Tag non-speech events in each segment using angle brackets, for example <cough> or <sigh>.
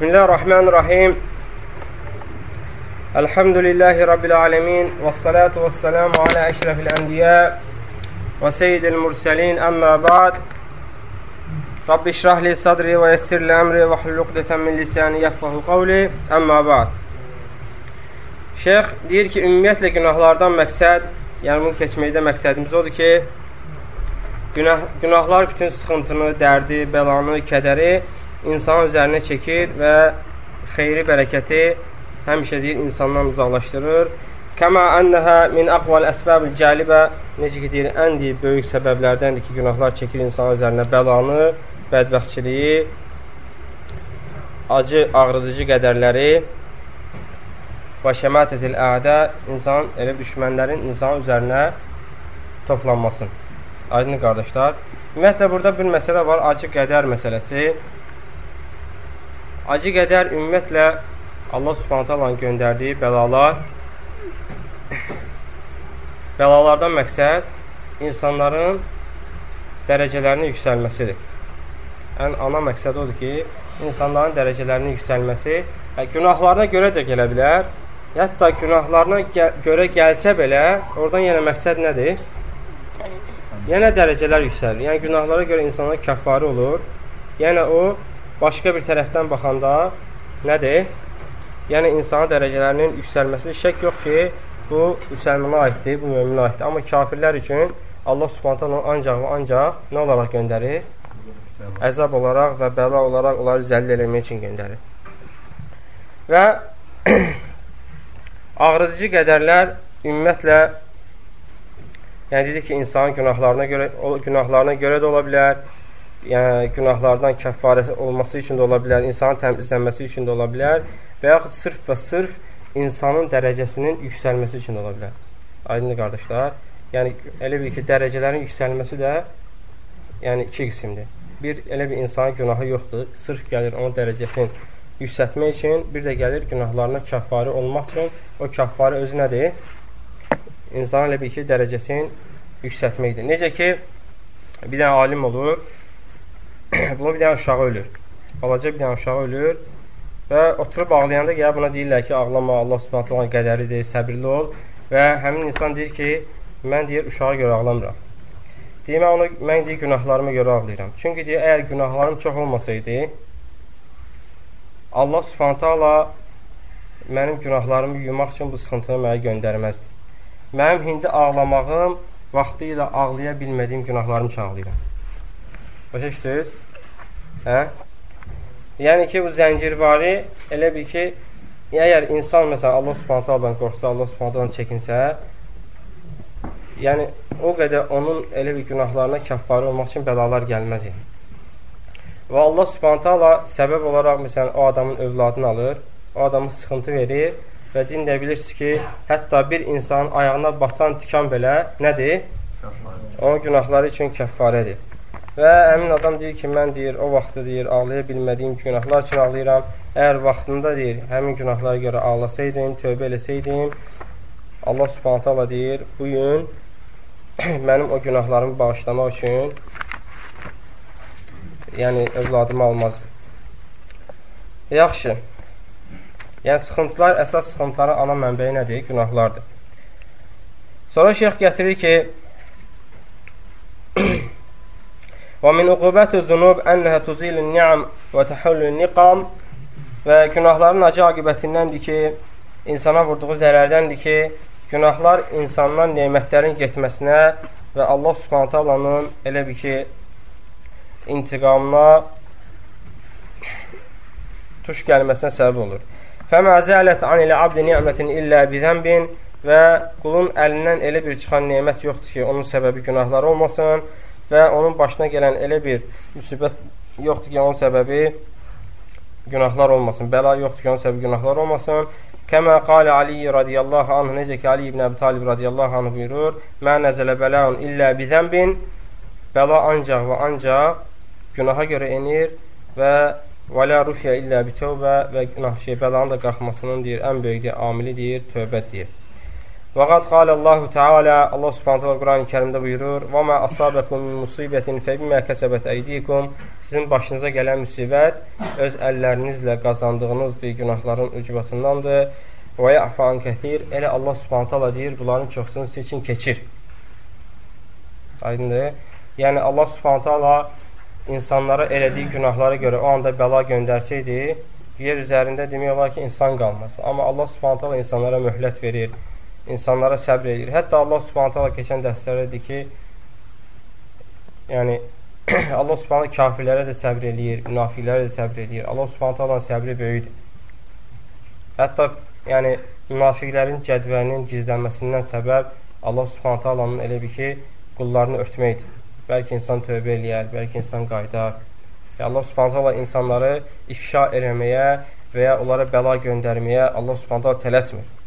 Bismillahirrahmanirrahim. Elhamdülillahi Rabbil alemin. Və salatu və selamu alə əşrəfil ənbiyə və seyyidil mürsəlin. Əmmə ba'd. Rabbi şrahli sadri və yessirli əmri və hülluqdətən min lisani yəfqahu qavli. Əmmə ba'd. Şeyx deyir ki, ümumiyyətlə günahlardan məqsəd, yəni bunu keçməkdə məqsədimiz odur ki, günah, günahlar bütün sıxıntını, dərdi, bəlanı, kədəri insan üzərinə çəkir və xeyri, bərəkəti həmişə deyir, insandan uzaqlaşdırır. Kəmə ənəhə min əqval əsbəbil cəlibə necə ki, deyir, ən deyir, böyük səbəblərdəndir ki, günahlar çəkir insan üzərinə bəlanı, bədbəxtçiliyi, acı, ağrıdıcı qədərləri və şəmətətil ədə insan, elə düşmənlərin insan üzərinə toplanmasın. Aydın qardaşlar. Ümumiyyətlə, burada bir məsələ var, acı qədər məsələsi. Acı qədər ümumiyyətlə Allah subhanət Allahın göndərdiyi bəlalar bəlalardan məqsəd insanların dərəcələrinin yüksəlməsidir. Ən ana məqsəd odur ki, insanların dərəcələrinin yüksəlməsi hə, günahlarına görə də gələ bilər. Hətta günahlarına gə görə gəlsə belə, oradan yenə məqsəd nədir? Yenə dərəcələr yüksəlir. Yəni günahlara görə insanlar kəffarı olur. Yəni o başqa bir tərəfdən baxanda nədir? Yəni, insanın dərəcələrinin yüksəlməsi şək yox ki, bu müsəlmana aiddir, bu müminə aiddir. Amma kafirlər üçün Allah subhanətən ancaq və ancaq nə olaraq göndərir? Əzab olaraq və bəla olaraq onları zəlil eləmək üçün göndərir. Və <clears throat> ağrıdıcı qədərlər ümumiyyətlə yəni dedik ki, insanın günahlarına görə, günahlarına görə də ola bilər, yəni günahlardan kəffarət olması üçün də ola bilər, insanın təmizlənməsi üçün də ola bilər və yaxud sırf və sırf insanın dərəcəsinin yüksəlməsi üçün də ola bilər. Aydındır qardaşlar. Yəni elə bir ki, dərəcələrin yüksəlməsi də yəni iki qismdir. Bir elə bir insanın günahı yoxdur, sırf gəlir onun dərəcəsini yüksəltmək üçün, bir də gəlir günahlarına kəffarə olmaq üçün. O kəffarə özü nədir? İnsanın elə bir ki, dərəcəsini yüksəltməkdir. Necə ki, bir dənə alim olur, <clears throat> buna bir dənə uşağı ölür. Balaca bir dənə uşağı ölür və oturub ağlayanda gələ buna deyirlər ki, ağlama, Allah subhanət olan qədəridir, səbirli ol və həmin insan deyir ki, mən deyir, uşağa görə ağlamıram. Deyir, mən, onu, mən deyir, günahlarıma görə ağlayıram. Çünki deyir, əgər günahlarım çox olmasaydı, Allah subhanət hala mənim günahlarımı yumaq üçün bu sıxıntını mənə göndərməzdi. Mənim hindi ağlamağım vaxtı ilə ağlaya bilmədiyim günahlarım üçün ağlayıram. Başa düşdünüz? Hə? Yəni ki, bu zəncirvari elə bir ki, əgər insan, məsələn, Allah subhanətə Allahdan qorxsa, Allah subhanətə çəkinsə, yəni o qədər onun elə bir günahlarına kəffarı olmaq üçün bəlalar gəlməz. Və Allah subhanətə Allah səbəb olaraq, məsələn, o adamın övladını alır, o adamı sıxıntı verir və din də bilirsiniz ki, hətta bir insanın ayağına batan tikan belə nədir? Onun günahları üçün kəffarədir. Və həmin adam deyir ki, mən deyir, o vaxtı deyir, ağlaya bilmədiyim günahlar üçün ağlayıram. Əgər vaxtında deyir, həmin günahlara görə ağlasaydım, tövbə eləsəydim, Allah subhanətə Allah deyir, bu gün <clears throat> mənim o günahlarımı bağışlamaq üçün yəni övladımı almazdı. Yaxşı. Yəni, sıxıntılar, əsas sıxıntıların ana mənbəyi nədir? Günahlardır. Sonra şeyx gətirir ki, Və min uqubətü zunub ənəhə tuzilin ni'am və təhəllün niqam və günahların acı aqibətindəndir ki, insana vurduğu zərərdəndir ki, günahlar insandan nemətlərin getməsinə və Allah subhanətə Allahın elə bir ki, intiqamına tuş gəlməsinə səbəb olur. Fəmə zələt an ilə abdi ni'mətin illə bizənbin və qulun əlindən elə bir çıxan nemət yoxdur ki, onun səbəbi günahlar olmasın və onun başına gələn elə bir müsibət yoxdur ki, onun səbəbi günahlar olmasın. Bəla yoxdur ki, onun səbəbi günahlar olmasın. Kəmə qalə Ali radiyallahu anh, necə ki, Ali ibn Əbi Talib radiyallahu anh buyurur, Mə nəzələ bəlaun illə bizənbin, bəla ancaq və ancaq günaha görə enir və və lə rufiyə illə bitövbə və günah şey, bəlanın da qalxmasının deyir, ən böyük deyir, amili deyir, tövbət deyir. Və qad qalə Allahu Teala Allah Subhanahu taala Quran-ı Kərimdə buyurur: "Və mə asabekum min musibetin fe bimə kəsəbət eydikum." sizin başınıza gələn müsibət öz əllərinizlə qazandığınız bir günahların ucbatındandır. Və ya'fan kəthir. Elə Allah Subhanahu taala deyir, bunların çoxsunu sizin üçün keçir. Aydındır? Yəni Allah Subhanahu taala insanlara elədiyi günahlara görə o anda bəla göndərsəydi, yer üzərində demək olar ki, insan qalmaz. Amma Allah Subhanahu taala insanlara möhlət verir, insanlara səbr edir. Hətta Allah Subhanahu taala keçən dərslərdə dedi ki, yəni <clears throat> Allah Subhanahu kafirlərə də səbr eləyir, münafiqlərə də səbr eləyir. Allah Subhanahu taalanın səbri böyükdür. Hətta yəni münafiqlərin cədvəlinin gizlənməsindən səbəb Allah Subhanahu taalanın elə bir ki, qullarını örtməkdir. Bəlkə insan tövbə eləyər, bəlkə insan qaydar. Və Allah Subhanahu taala insanları ifşa eləməyə və ya onlara bəla göndərməyə Allah Subhanahu taala tələsmir.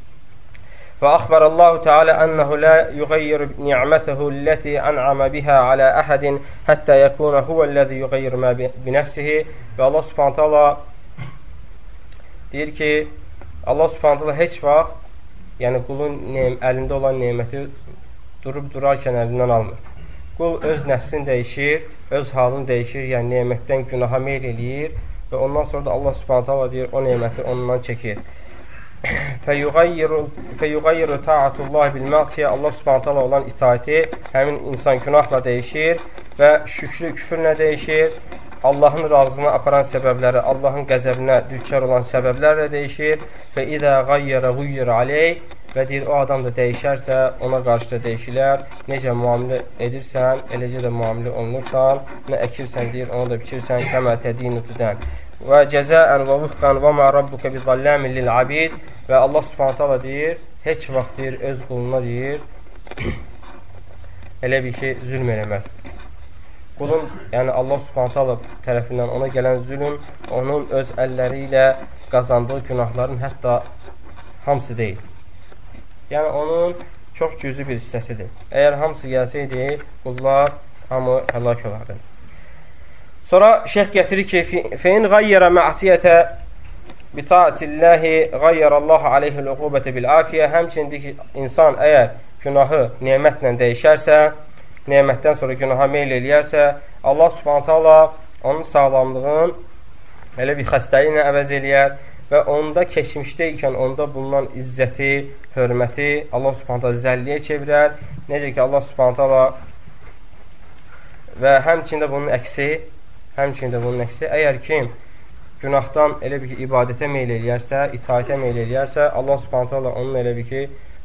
فأخبر الله تعالى أنه لا يغير نعمته التي أنعم بها على أحد حتى يكون هو الذي يغير ما بنفسه və Allah subhanət hala deyir ki, Allah subhanət hala heç vaxt yəni qulun əlində olan neməti durub durarkən əlindən almır. Qul öz nəfsini dəyişir, öz halını dəyişir, yəni nemətdən günaha meyl eləyir və ondan sonra da Allah subhanət hala deyir, o neməti ondan çəkir feyuğayyiru taatullah bil masiyə Allah subhanət hala olan itaəti həmin insan günahla dəyişir və şükrü küfürlə dəyişir. Allahın razılığına aparan səbəbləri Allahın qəzəbinə düçar olan səbəblərlə dəyişir və idə qayyərə quyyir aleyh və deyir, o adam da dəyişərsə, ona qarşı da dəyişilər. Necə müamilə edirsən, eləcə də müamilə olunursan, nə əkirsən, deyir, onu da biçirsən, kəmə tədinu tüdən. Və cəzəən və vüfqən və mə rabbuka bi zalləmin lil abid Və Allah subhanət hala deyir, heç vaxt deyir, öz quluna deyir, elə bir ki, zülm eləməz. Qulun, yəni Allah subhanət hala tərəfindən ona gələn zülm, onun öz əlləri ilə qazandığı günahların hətta hamısı deyil. Yəni, onun çox güclü bir hissəsidir. Əgər hamısı gəlsəydi, qullar hamı həlak olardı. Sonra şeyh gətirir ki, fein qayyərə məsiyyətə bitaatillahi qayyarallahu aleyhil uqubətə bil afiyə həmçindir ki, insan əgər günahı nemətlə dəyişərsə, nemətdən sonra günaha meyl eləyərsə, Allah subhanət hala onun sağlamlığın elə bir xəstəyi ilə əvəz eləyər və onda keçmişdə ikən onda bulunan izzəti, hörməti Allah subhanət hala zəlliyə çevirər. Necə ki, Allah subhanət hala və həmçində bunun əksi, həmçində bunun əksi, əgər kim günahdan elə bir ki, ibadətə meyl eləyərsə, itaətə meyl eləyərsə, Allah subhanətə Allah onun elə bir ki,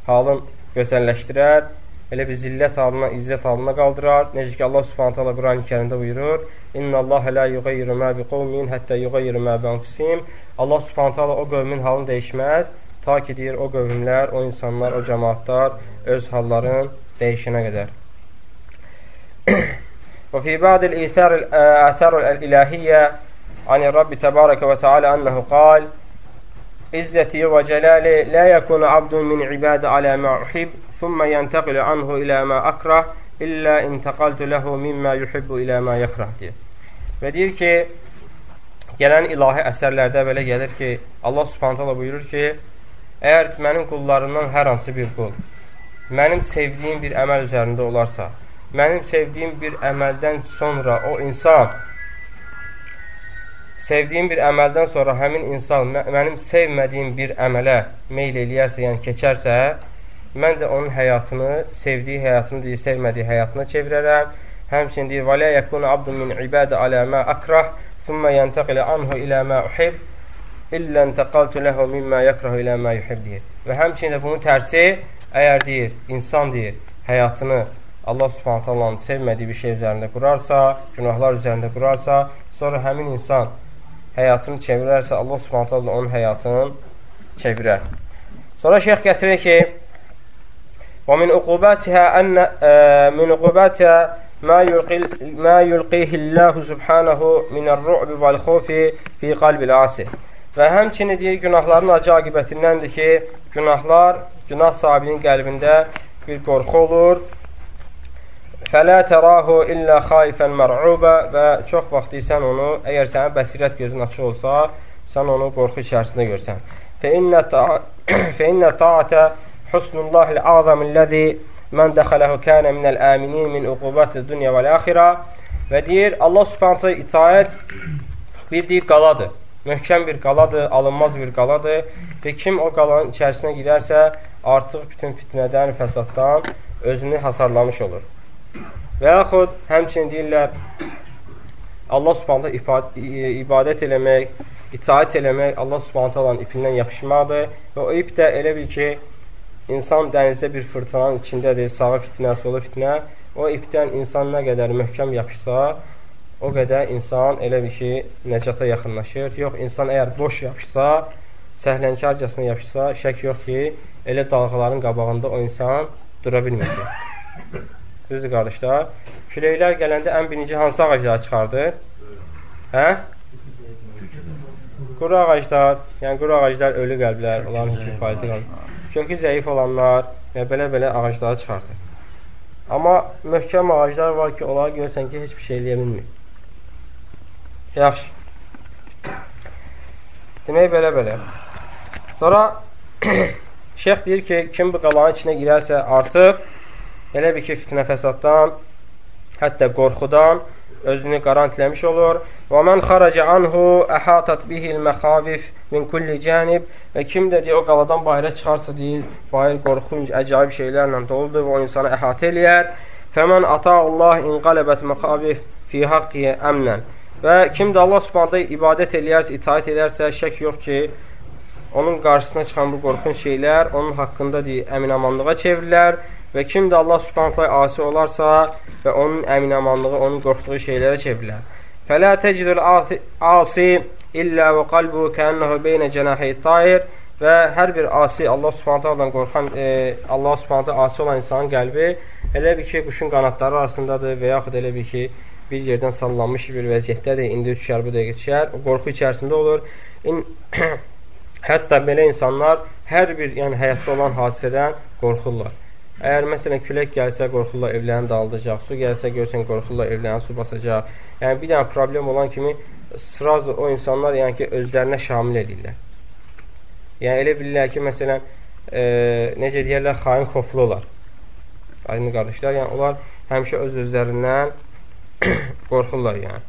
halın gözəlləşdirər, elə bir zillət halına, izzət halına qaldırar. Necə ki, Allah subhanətə Allah Quran-ı kərimdə buyurur, İnna Allah la yuğayyiru mə bi qovmin həttə yuğayyiru mə bi anfusim. Allah subhanətə Allah o qövmin halını dəyişməz, ta ki, deyir, o qövmlər, o insanlar, o cəmaatlar öz halların dəyişinə qədər. <clears throat> Və fi ba'dil ithar el-ilahiyyə عن الرب تبارك وتعالى أنه قال عزتي وجلالي لا يكون عبد من عباد على ما أحب ثم ينتقل عنه إلى ما أكره İllə intəqaltu ləhu mimmə yuhibbu ilə mə yəkrah deyir. Və deyir ki, gələn ilahi əsərlərdə belə gəlir ki, Allah subhanət hala buyurur ki, əgər mənim qullarımdan hər hansı bir qul mənim sevdiyim bir əməl üzərində olarsa, mənim sevdiyim bir əməldən sonra o insan sevdiyim bir əməldən sonra həmin insan mənim sevmədiyim bir əmələ meyl eləyərsə, yəni keçərsə, mən də onun həyatını, sevdiyi həyatını deyir, sevmədiyi həyatına çevirərəm. Həmçinin deyir, "Və la yakunu abdun min ibadi ala ma akrah, thumma yantaqilu anhu ila ma uhib, illa intaqaltu lahu mimma yakrahu ila ma yuhib" deyir. Və həmçinin də bunun tərsi, əgər deyir, insan deyir, həyatını Allah Subhanahu taalanın sevmədiyi bir şey üzərində qurarsa, günahlar üzərində qurarsa, sonra həmin insan həyatını çevirərsə, Allah subhanət hala onun həyatını çevirər. Sonra şeyx gətirir ki, ومن عقوباتها أن من عقوباتها ما يلقي ما يلقيه الله سبحانه من الرعب والخوف في قلب العاصي. Və həmçinin deyir, günahların acı aqibətindəndir ki, günahlar günah sahibinin qəlbində bir qorxu olur Fələ tərahu illə xaifən mər'ubə və çox vaxt sən onu, əgər sənin bəsirət gözün açıq olsa, sən onu qorxu içərisində görsən. Fə innə taatə husnullahil azamilləzi mən dəxələhu kənə minəl əminin min uqubəti dünya vəl-əxirə Və deyir, Allah subhanətə itaət bir deyir, qaladır. Möhkəm bir qaladır, alınmaz bir qaladır və kim o qalanın içərisinə girərsə, artıq bütün fitnədən, fəsaddan özünü hasarlamış olur. Və yaxud həmçinin deyirlər, Allah subhanətə ibadət eləmək, itaət eləmək Allah subhanətə olan ipindən yapışmaqdır və o ip də elə bil ki, insan dənizdə bir fırtınanın içindədir, sağı fitnə, solu fitnə, o ipdən insan nə qədər möhkəm yapışsa, o qədər insan elə bir ki, nəcata yaxınlaşır. Yox, insan əgər boş yapışsa, səhlənkarcasına yapışsa, şək yox ki, elə dalğaların qabağında o insan dura bilməyəcək. Düzdür, qardaşlar? Küləklər gələndə ən birinci hansı ağacları çıxardır? Hə? Quru ağaclar, yəni quru ağaclar ölü qəlblər, onların heç bir fayda qalmır. Kökü zəif olanlar və belə-belə ağacları çıxardır. Amma möhkəm ağaclar var ki, onlara görürsən ki, heç bir şey eləyə bilmir. Yaxşı. Demək belə-belə. Sonra <clears throat> şeyx deyir ki, kim bu qalanın içinə girərsə artıq elə bir ki, fitnə fəsaddan, hətta qorxudan özünü qarantləmiş olur. Və mən xaraca anhu əhatat bihil məxavif min kulli cənib və kim də deyir, o qaladan bayıra çıxarsa deyir, bayır qorxunc, əcaib şeylərlə doludur və o insanı əhatə eləyər. Fəmən ata'ullah inqalabət məxavif fi haqqiyə əmnən. Və kim də Allah Subhanahu ibadət eləyərsə, itaat edərsə, şək yox ki, onun qarşısına çıxan bu qorxunc şeylər onun haqqında deyir, əminamanlığa çevrilər və kim də Allah Subhanahu asi olarsa və onun əminamanlığı onun qorxduğu şeylərə çevrilər. Fələ təcidul asi illə və qalbu kənnəhu beynə cənəhi tayir və hər bir asi Allah subhanətədən qorxan, e, Allah subhanətə asi olan insanın qəlbi elə bir ki, quşun qanatları arasındadır və yaxud elə bir ki, bir yerdən sallanmış bir vəziyyətdədir, indi düşər, bu dəqiqə düşər, qorxu içərisində olur. İn, <clears throat> hətta belə insanlar hər bir yəni, həyatda olan hadisədən qorxurlar. Əgər məsələn külək gəlsə qorxurlar evlərini dağıdacaq, su gəlsə görsən qorxurlar evlərini su basacaq. Yəni bir dənə problem olan kimi sırazı o insanlar yəni ki özlərinə şamil edirlər. Yəni elə bilirlər ki, məsələn e, necə deyirlər, xain xoflu olar. Aynı qardaşlar, yəni onlar həmişə öz özlərindən <coughs> qorxurlar yəni.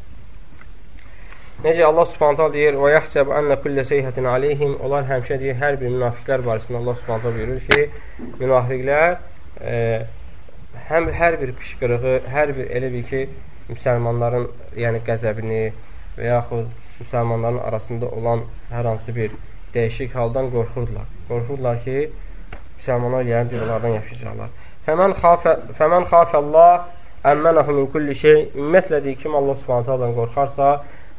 Necə Allah Subhanahu deyir: "Və yahsab anna kullu sayhatin alayhim." Onlar həmişə deyir, hər bir münafiqlər barəsində Allah Subhanahu buyurur ki, münafiqlər e, həm hər bir qışqırığı, hər bir elə bir ki, müsəlmanların yəni qəzəbini və yaxud müsəlmanların arasında olan hər hansı bir dəyişik haldan qorxurdular. Qorxurdular ki, müsəlmanlar yəni bir onlardan yaşayacaqlar. Fəmən xafə fəmən xafəllah əmmənəhu min kulli şey. Ümumiyyətlə deyir kim Allah Subhanahu taala qorxarsa,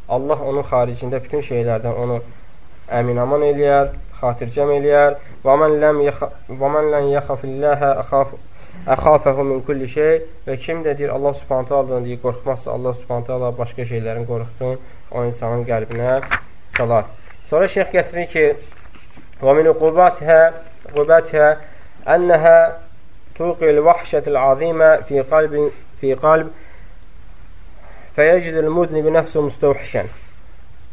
Allah onun xaricində bütün şeylərdən onu əminaman eləyər, xatircəm eləyər. Və mən ləm əxaf əxafəhu min kulli şey və kim də deyir Allah Subhanahu taala deyir qorxmazsa Allah Subhanahu taala başqa şeylərin qorxsun, o insanın qəlbinə salar. Sonra şeyx gətirir ki: "Və min uqubatha uqubatha annaha tuqil vahşatul azima fi qalbin fi qalb fəyəcid el-muznib nəfsu mustawhişən."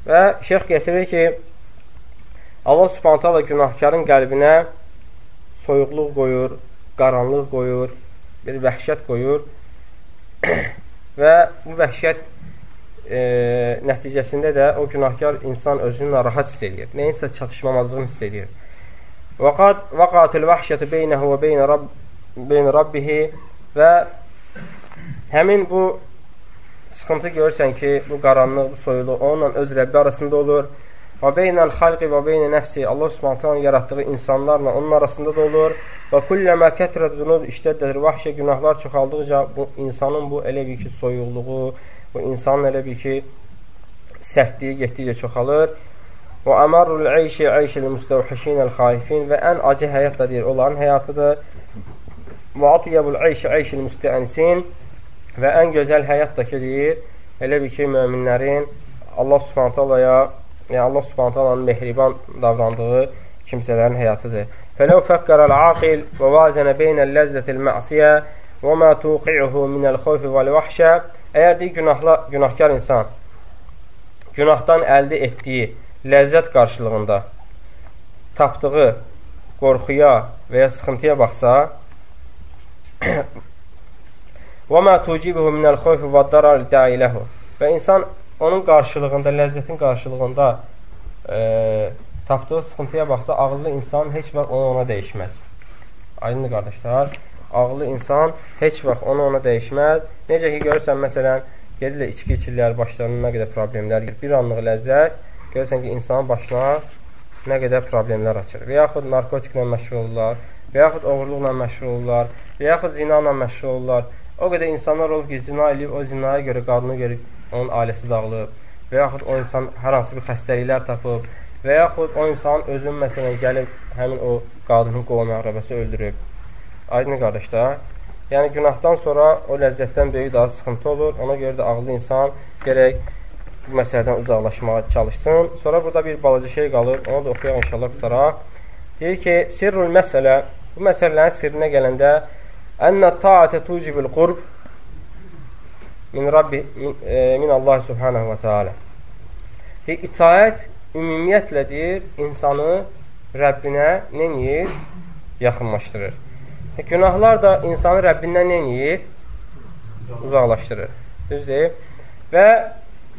Və şeyx gətirir ki, Allah subhanət hala günahkarın qəlbinə soyuqluq qoyur, qaranlıq qoyur, bir vəhşət qoyur <clears throat> və bu vəhşət e, nəticəsində də o günahkar insan özünü narahat hiss edir. Nəyinsə çatışmamazlığını hiss edir. Vaqat vaqatil vəhşəti beynəhu və beynə rabb beyn rabbihi və həmin bu sıxıntı görürsən ki, bu qaranlıq, bu soyuluq onunla öz Rəbbi arasında olur Və beynəl xalqi və beynə nəfsi Allah Subhanahu yaratdığı insanlarla onun arasında da olur. Və kulləmə kətrət zunub işləddədir. Vəhşə günahlar çoxaldıqca bu insanın bu elə bir ki soyuqluğu, bu insanın elə bir ki sərtliyi getdikcə çoxalır. Və əmarul eyşi eyşil müstəvhişinəl xaifin və ən acı həyat da deyir, onların həyatıdır. Və atiyəbul eyşi eyşil müstəənisin və ən gözəl həyat da ki deyir, elə bir ki möminlərin Allah Subhanahu yəni Allah Subhanahu taalanın mehriban davrandığı kimsələrin həyatıdır. Fələv fəkkərəl aqil və vazənə beynəl ləzzətil məsiyə və mə tuqi'uhu minəl xawfi vəl vəhşə Əgər deyir günahla, günahkar insan günahdan əldə etdiyi ləzzət qarşılığında tapdığı qorxuya və ya sıxıntıya baxsa Və mə tucibuhu minəl xoyfi və darar dəiləhu. Və insan onun qarşılığında, ləzzətin qarşılığında e, tapdığı sıxıntıya baxsa, ağıllı insan heç vaxt onu ona dəyişməz. Aydındır qardaşlar, ağıllı insan heç vaxt onu ona dəyişməz. Necə ki, görürsən, məsələn, gedirlər içki içirlər, başlarına nə qədər problemlər, bir anlıq ləzzət, görürsən ki, insanın başına nə qədər problemlər açır. Və yaxud narkotiklə məşğul olurlar, və yaxud oğurluqla məşğul olurlar, və yaxud zina ilə məşğul olurlar. O qədər insanlar olub ki, zina eləyib, o zinaya görə qadını görüb onun ailəsi dağılıb, və yaxud o insan hər hansı bir xəstəliklər tapıb, və yaxud o insan özün məsələn gəlib həmin o qadının qovma arabası öldürüb. Aydın qardaşlar, yəni günahdan sonra o ləzzətdən böyük daha sıxıntı olur. Ona görə də ağlı insan gərək bu məsələdən uzaqlaşmağa çalışsın. Sonra burada bir balaca şey qalır. Onu da oxuyaq inşallah qutaraq. Deyir ki, sirrul məsələ bu məsələlərin sirrinə gələndə Ənə taatə tucibul qurb min Rabbi min, e, min Allah subhanahu və teala. Deyir, itaət ümumiyyətlə deyir, insanı Rəbbinə nə edir? Yaxınlaşdırır. E, günahlar da insanı Rəbbindən nə edir? Uzaqlaşdırır. Düzdür? Və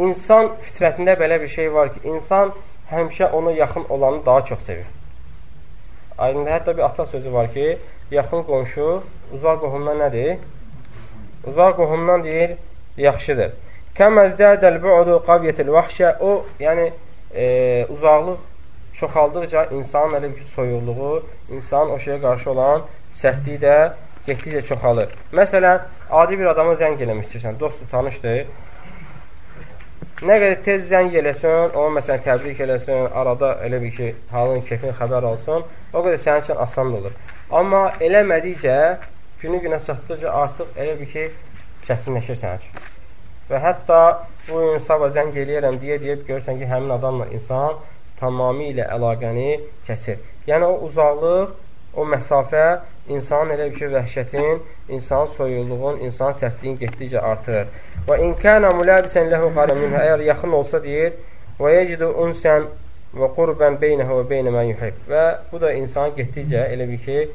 insan fitrətində belə bir şey var ki, insan həmişə ona yaxın olanı daha çox sevir. Aydındır, hətta bir ata sözü var ki, yaxın qonşu uzaq qohumdan nədir? Uzaq qohumdan deyir, yaxşıdır. Kəməzdədəl bu'du qaviyyətil vahşə o, yəni e, uzaqlıq çoxaldıqca insanın elə bir soyuqluğu, insanın o şeyə qarşı olan sərtliyi də getdikcə çoxalır. Məsələn, adi bir adama zəng eləmək istəyirsən, dostu tanışdır, Nə qədər tez zəng eləsin, onu məsələn təbrik eləsin, arada elə bir ki, halın, keyfin xəbər alsın, o qədər sənin üçün asan olur. Amma eləmədikcə, günü günə çatdıqca artıq elə bir ki, çətinləşir sənin üçün. Və hətta bu gün sabah zəng eləyərəm deyə-deyə görürsən ki, həmin adamla insan tamamilə əlaqəni kəsir. Yəni o uzaqlıq, o məsafə insanın elə bir ki, vəhşətin, insanın soyulluğun, insanın sərtliyin getdikcə artırır. Və in kana mulabisən lehu qaran minhu əgər yaxın olsa deyir və yecidu unsan və qurban beynəhu və beynə mən yuhib. Və bu da insan getdikcə elə bir ki,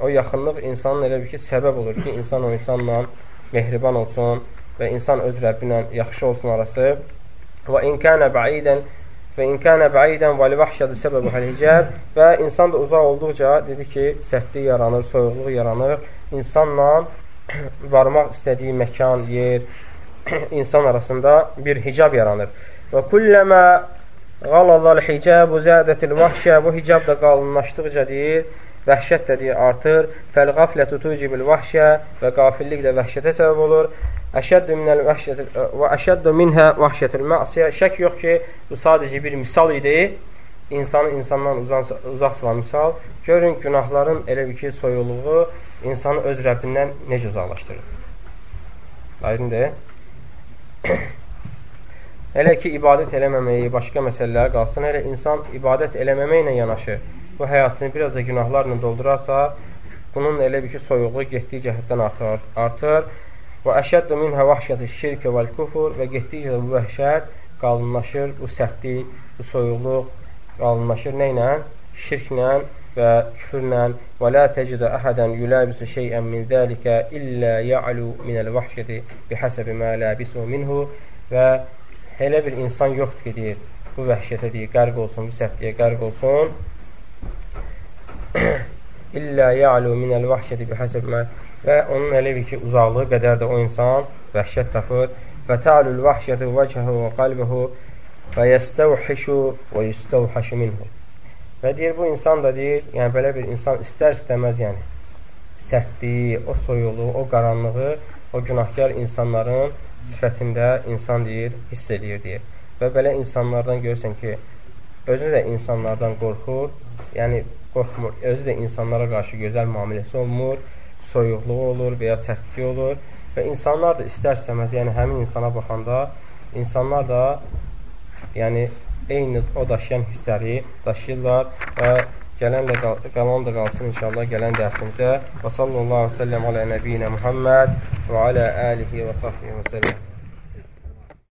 o yaxınlıq insanın elə bir ki, səbəb olur ki, insan o insanla mehriban olsun və insan öz Rəbbi ilə yaxşı olsun arası. Və in kana ba'idən və in kana ba'idən və li vahşədu səbəbu hal-hicab və insan da uzaq olduqca dedi ki, sərtlik yaranır, soyuqluq yaranır. İnsanla <clears throat> varmaq istədiyi məkan, yer, <clears throat> insan arasında bir hicab yaranır. Və kulləmə qalazal hicabu zədətil vahşə bu hicab da qalınlaşdıqca deyir, vəhşət də deyir artır. Fəl qaflətu tucibil vahşə və qafillik də vəhşətə səbəb olur. Əşəddu minəl vəhşətil və əşəddu minhə vahşətil məsiyə. Şək yox ki, bu sadəcə bir misal idi. İnsanı insandan uzaq, salan misal. Görün günahların elə bir ki, soyuluğu insanı öz Rəbbindən necə uzaqlaşdırır. Aydındır? Hələ ki, ibadət eləməməyi, başqa məsələlər qalsın, hələ insan ibadət eləməməklə yanaşı bu həyatını biraz da günahlarla doldurarsa, bunun elə bir ki, soyuqluğu getdiyi cəhətdən artır. artır. Və əşəddə minhə vahşəti şirkə vəl kufur və getdikcə bu vəhşət qalınlaşır, bu sərtlik, bu soyuqluq qalınlaşır nə ilə? Şirklə və küfürlə və la tecidə əhədən yulabisu şeyən min zəlikə illə ya'lu minəl vahşəti bihəsəbi mə labisu minhu və elə bir insan yoxdur ki, deyir, bu vəhşətə deyir, qərq olsun, bu sərtliyə qərq olsun <coughs> illə ya'lu minəl vahşəti bihəsəbi mə və onun elə bir ki, uzaqlığı qədər də o insan vəhşət tapır. Və ta'lul vahşəti vəcəhü və qalbəhu və yəstəvhişu və yəstəvhəşu minhu. Və deyir, bu insan da deyir, yəni belə bir insan istər-istəməz, yəni sərtliyi, o soyuluğu, o qaranlığı, o günahkar insanların sifətində insan deyir, hiss eləyir deyir. Və belə insanlardan görürsən ki, özü də insanlardan qorxur, yəni qorxmur, özü də insanlara qarşı gözəl müamiləsi olmur, soyuqluğu olur və ya sərtliyi olur və insanlar da istər-istəməz, yəni həmin insana baxanda insanlar da yəni eyni o daşıyan hissləri daşıyırlar və gələn də qalan da qalsın inşallah gələn dərsimizə. Və sallallahu əleyhi və səlləm alə nəbiyinə Muhammed və alə alihi və sahbihi və səlləm.